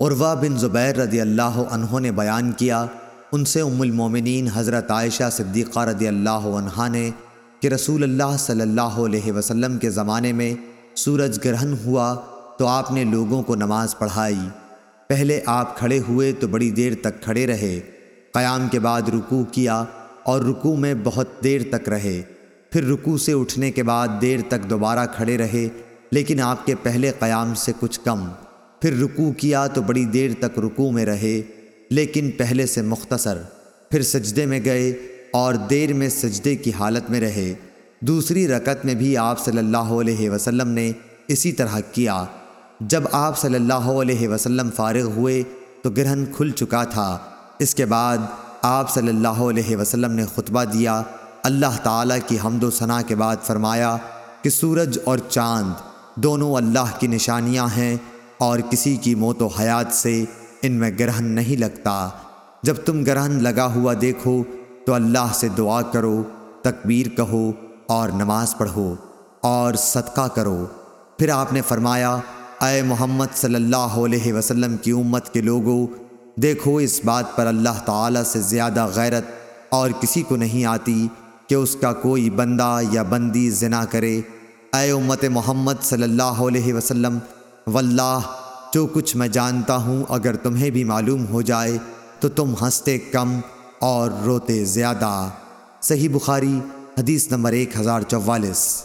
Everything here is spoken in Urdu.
عروہ بن زبیر رضی اللہ عنہ نے بیان کیا، ان سے ام المومنین حضرت عائشہ صدیقہ رضی اللہ عنہ نے کہ رسول اللہ صلی اللہ علیہ وسلم کے زمانے میں سورج گرہن ہوا تو آپ نے لوگوں کو نماز پڑھائی۔ پہلے آپ کھڑے ہوئے تو بڑی دیر تک کھڑے رہے۔ قیام کے بعد رکوع کیا اور رکوع میں بہت دیر تک رہے۔ پھر رکوع سے اٹھنے کے بعد دیر تک دوبارہ کھڑے رہے، لیکن آپ کے پہلے قیام سے کچھ کم۔ پھر رکوع کیا تو بڑی دیر تک رکوع میں رہے، لیکن پہلے سے مختصر، پھر سجدے میں گئے اور دیر میں سجدے کی حالت میں رہے۔ دوسری رکت میں بھی آپ صلی اللہ علیہ وسلم نے اسی طرح کیا۔ جب آپ صلی اللہ علیہ وسلم فارغ ہوئے تو گرہن کھل چکا تھا۔ اس کے بعد آپ صلی اللہ علیہ وسلم نے خطبہ دیا۔ اللہ تعالیٰ کی حمد و ثناء کے بعد فرمایا کہ سورج اور چاند دونوں اللہ کی نشانیاں ہیں۔ اور کسی کی موت و حیات سے ان میں گرہن نہیں لگتا۔ جب تم گرہن لگا ہوا دیکھو تو اللہ سے دعا کرو، تکبیر کہو اور نماز پڑھو اور صدقہ کرو۔ پھر آپ نے فرمایا، اے محمد صلی اللہ علیہ وسلم کی امت کے لوگوں دیکھو اس بات پر اللہ تعالیٰ سے زیادہ غیرت اور کسی کو نہیں آتی کہ اس کا کوئی بندہ یا بندی زنا کرے۔ اے امت محمد صلی اللہ علیہ وسلم واللہ، جو کچھ میں جانتا ہوں، اگر تمہیں بھی معلوم ہو جائے تو تم ہنستے کم اور روتے زیادہ۔ صحیح بخاری، حدیث نمبر ایک ہزار چوالیس۔